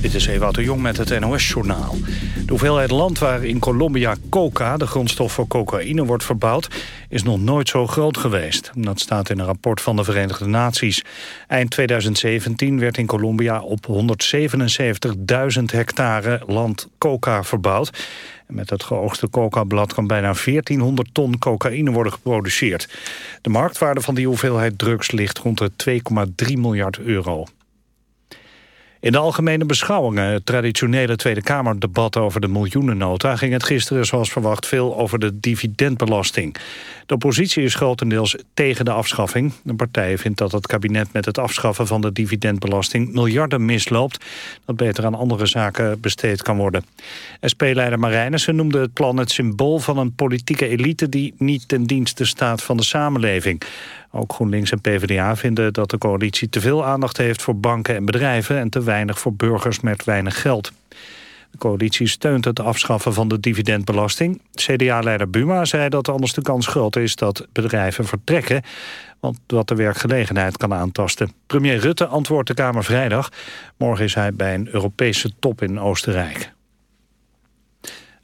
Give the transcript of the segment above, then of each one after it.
Dit is Ewout de Jong met het NOS-journaal. De hoeveelheid land waar in Colombia coca, de grondstof voor cocaïne, wordt verbouwd... is nog nooit zo groot geweest. Dat staat in een rapport van de Verenigde Naties. Eind 2017 werd in Colombia op 177.000 hectare land coca verbouwd. Met het geoogste coca-blad kan bijna 1400 ton cocaïne worden geproduceerd. De marktwaarde van die hoeveelheid drugs ligt rond de 2,3 miljard euro. In de algemene beschouwingen, het traditionele Tweede Kamerdebat over de miljoenennota, ging het gisteren zoals verwacht veel over de dividendbelasting. De oppositie is grotendeels tegen de afschaffing. De partij vindt dat het kabinet met het afschaffen van de dividendbelasting miljarden misloopt, dat beter aan andere zaken besteed kan worden. SP-leider Marijnissen noemde het plan het symbool van een politieke elite die niet ten dienste staat van de samenleving. Ook GroenLinks en PvdA vinden dat de coalitie te veel aandacht heeft voor banken en bedrijven en te weinig voor burgers met weinig geld. De coalitie steunt het afschaffen van de dividendbelasting. CDA-leider Buma zei dat anders de kans groot is dat bedrijven vertrekken, want wat de werkgelegenheid kan aantasten. Premier Rutte antwoordt de Kamer vrijdag. Morgen is hij bij een Europese top in Oostenrijk.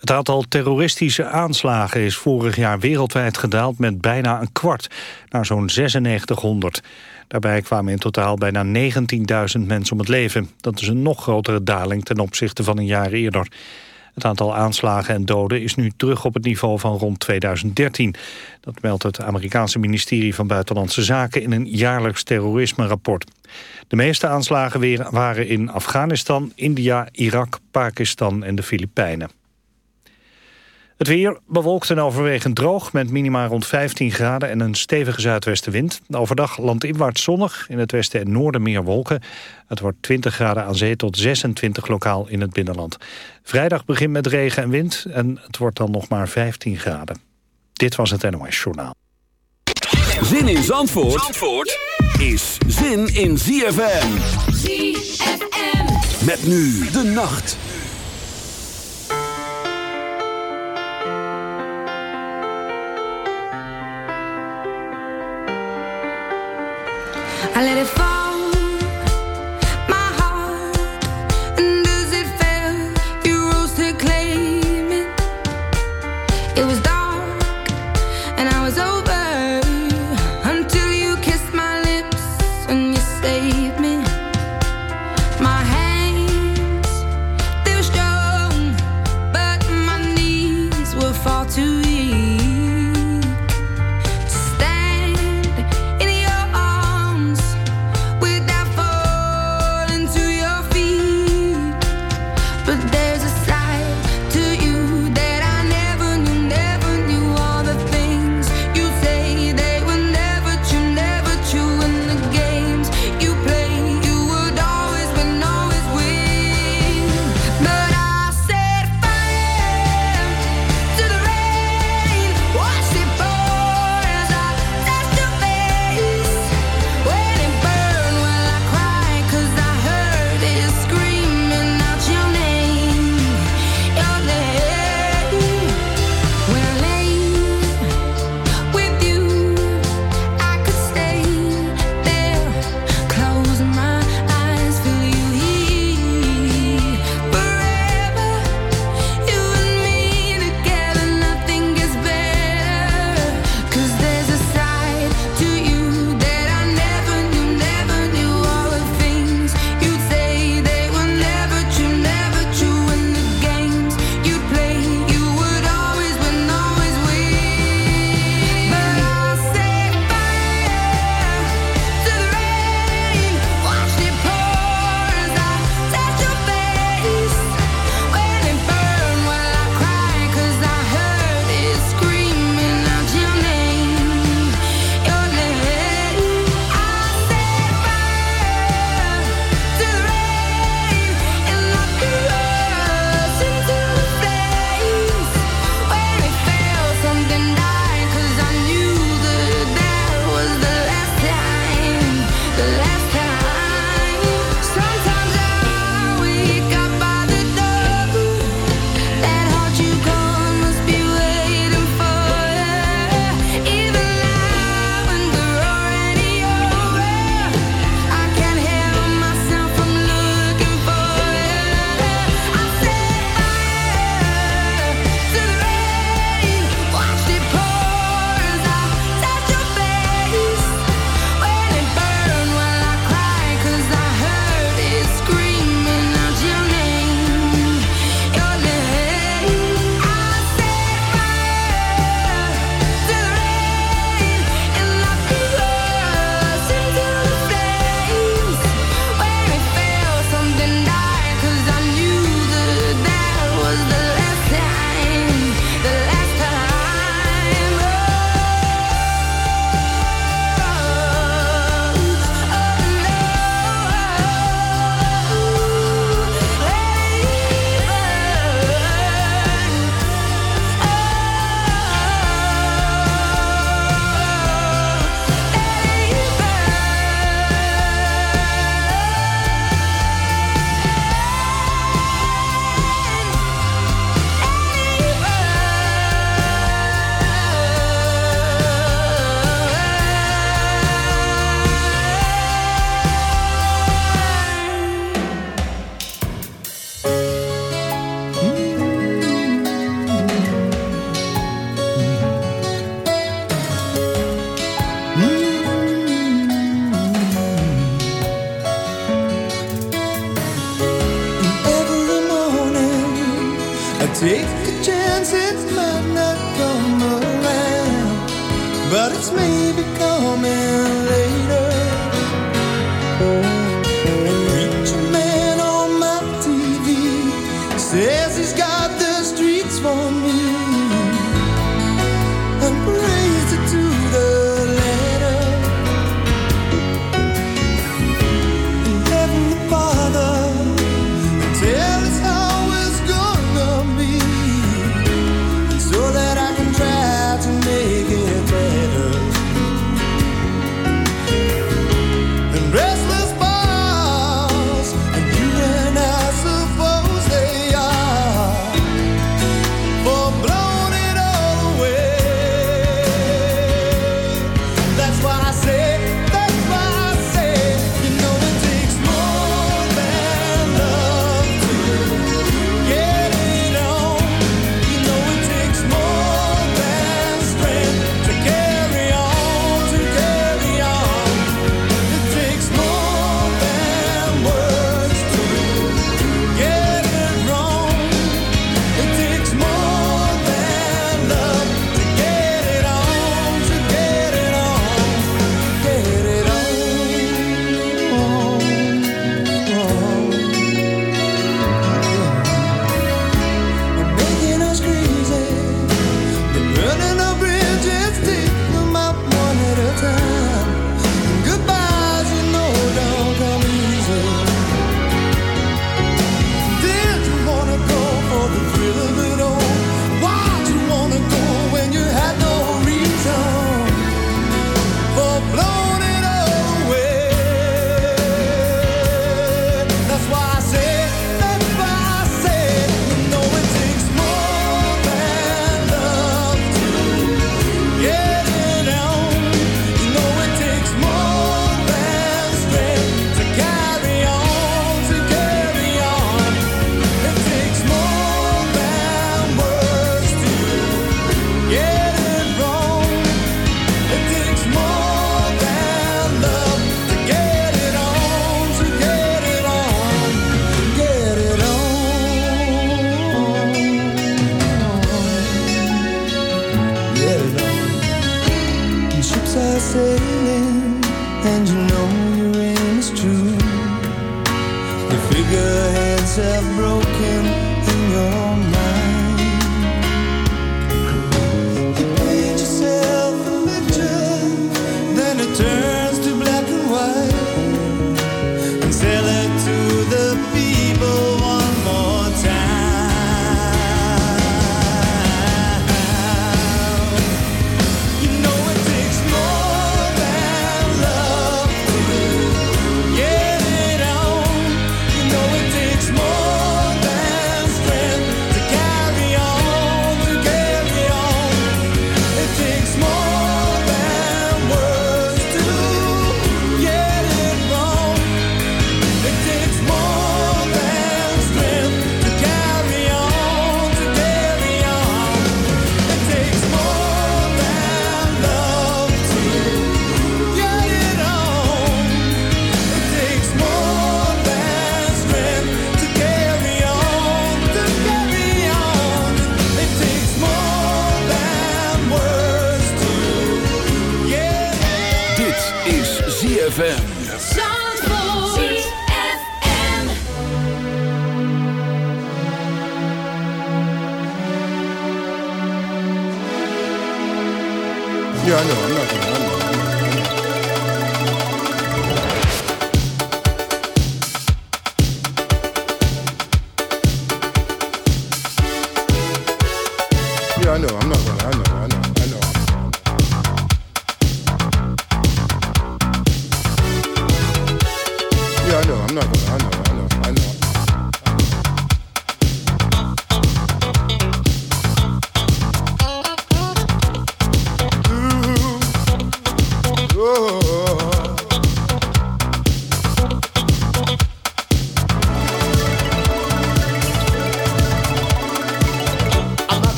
Het aantal terroristische aanslagen is vorig jaar wereldwijd gedaald met bijna een kwart, naar zo'n 9600. Daarbij kwamen in totaal bijna 19.000 mensen om het leven. Dat is een nog grotere daling ten opzichte van een jaar eerder. Het aantal aanslagen en doden is nu terug op het niveau van rond 2013. Dat meldt het Amerikaanse ministerie van Buitenlandse Zaken in een jaarlijks terrorisme-rapport. De meeste aanslagen waren in Afghanistan, India, Irak, Pakistan en de Filipijnen. Het weer bewolkt en overwegend droog met minima rond 15 graden en een stevige zuidwestenwind. Overdag landinwaarts zonnig, in het westen en noorden meer wolken. Het wordt 20 graden aan zee tot 26 lokaal in het binnenland. Vrijdag begint met regen en wind en het wordt dan nog maar 15 graden. Dit was het NOS Journaal. Zin in Zandvoort, Zandvoort is zin in ZFM. ZFM. Met nu de nacht. I let it fall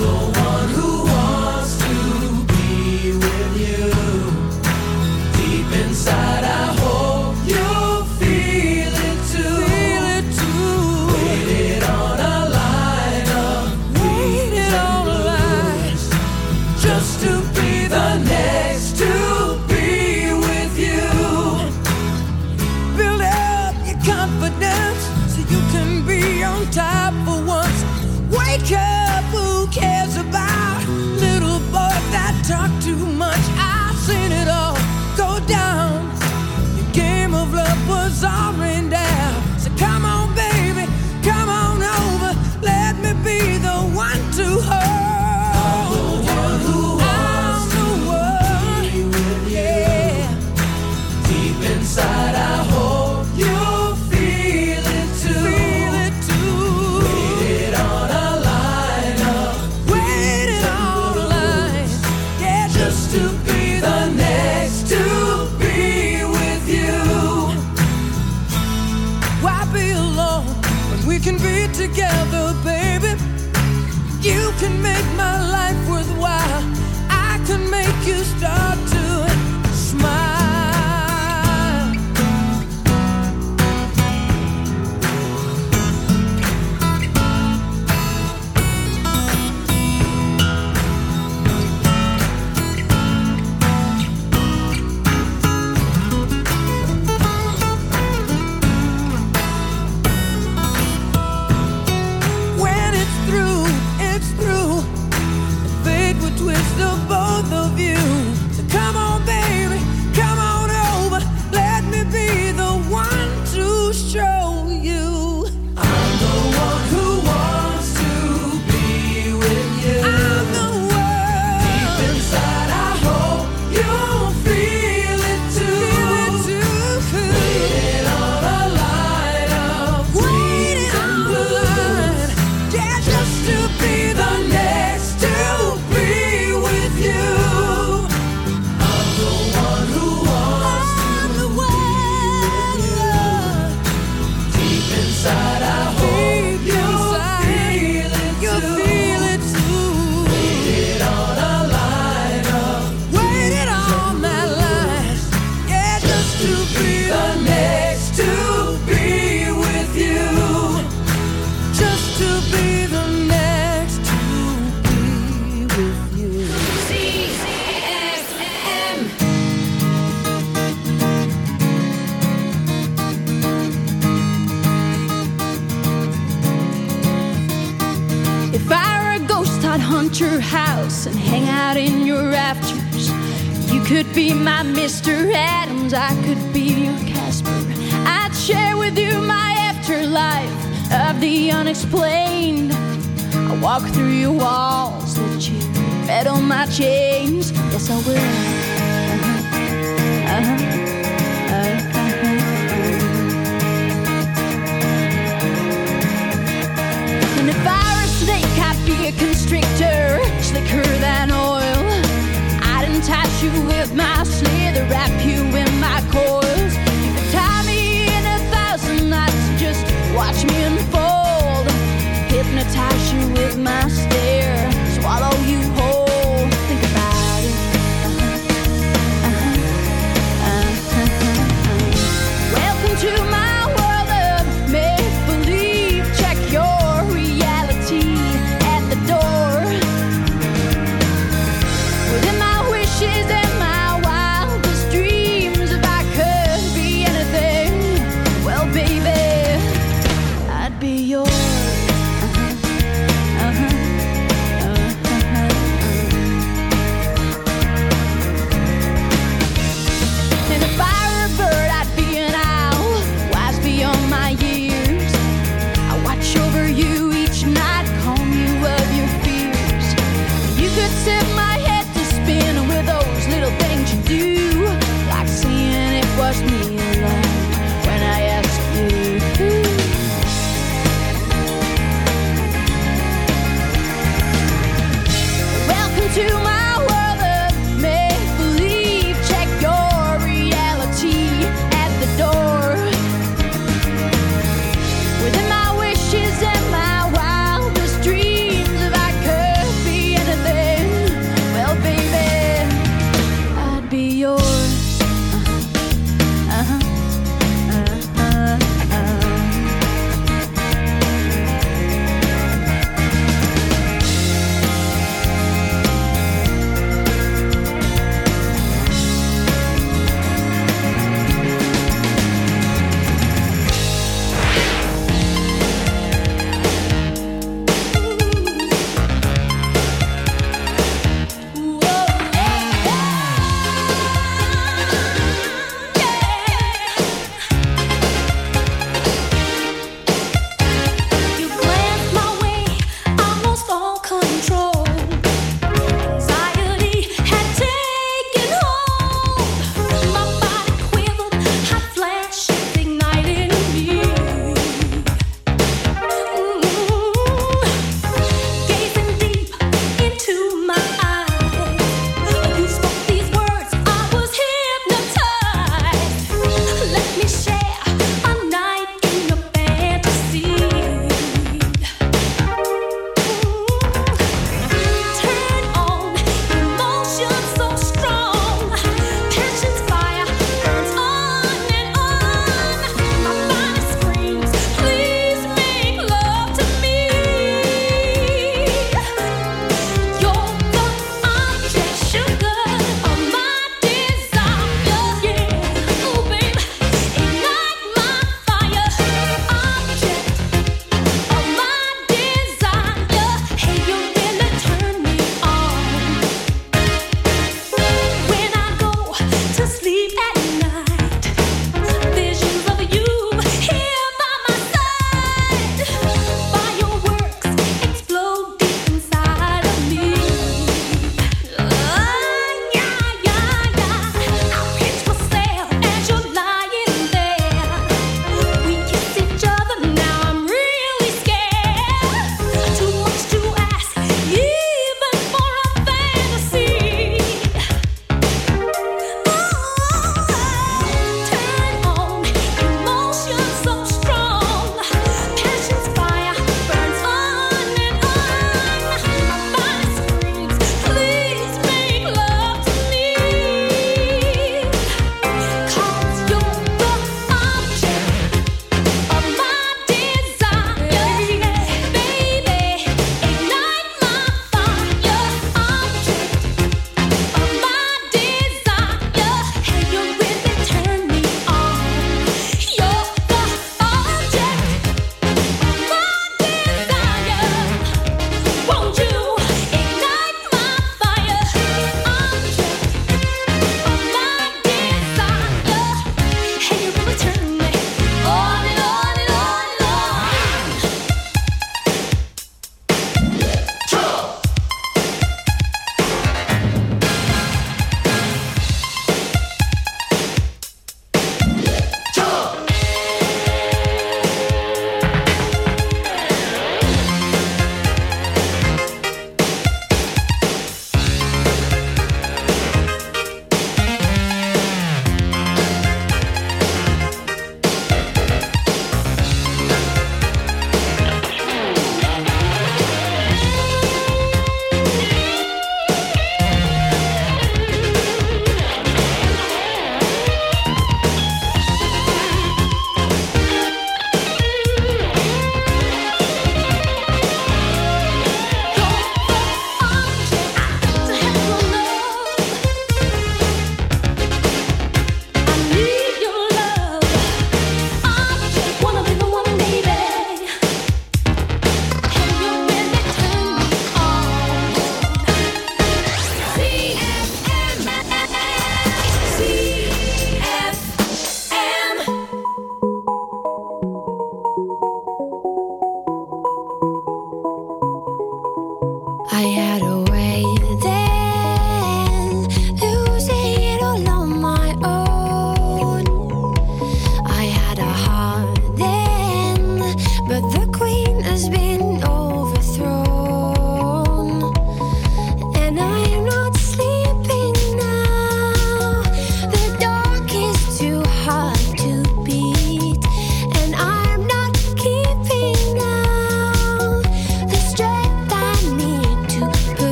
glory.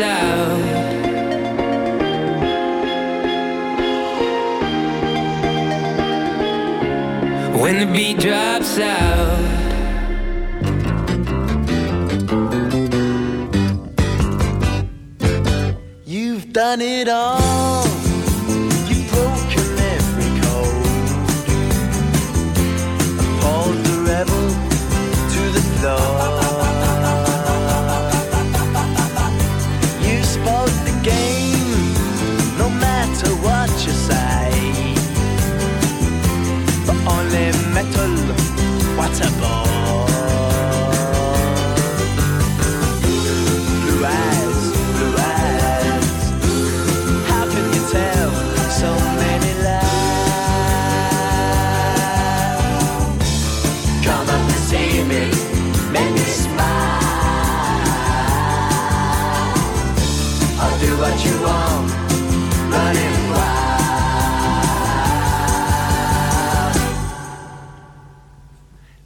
Out When the beat drops out You've done it all.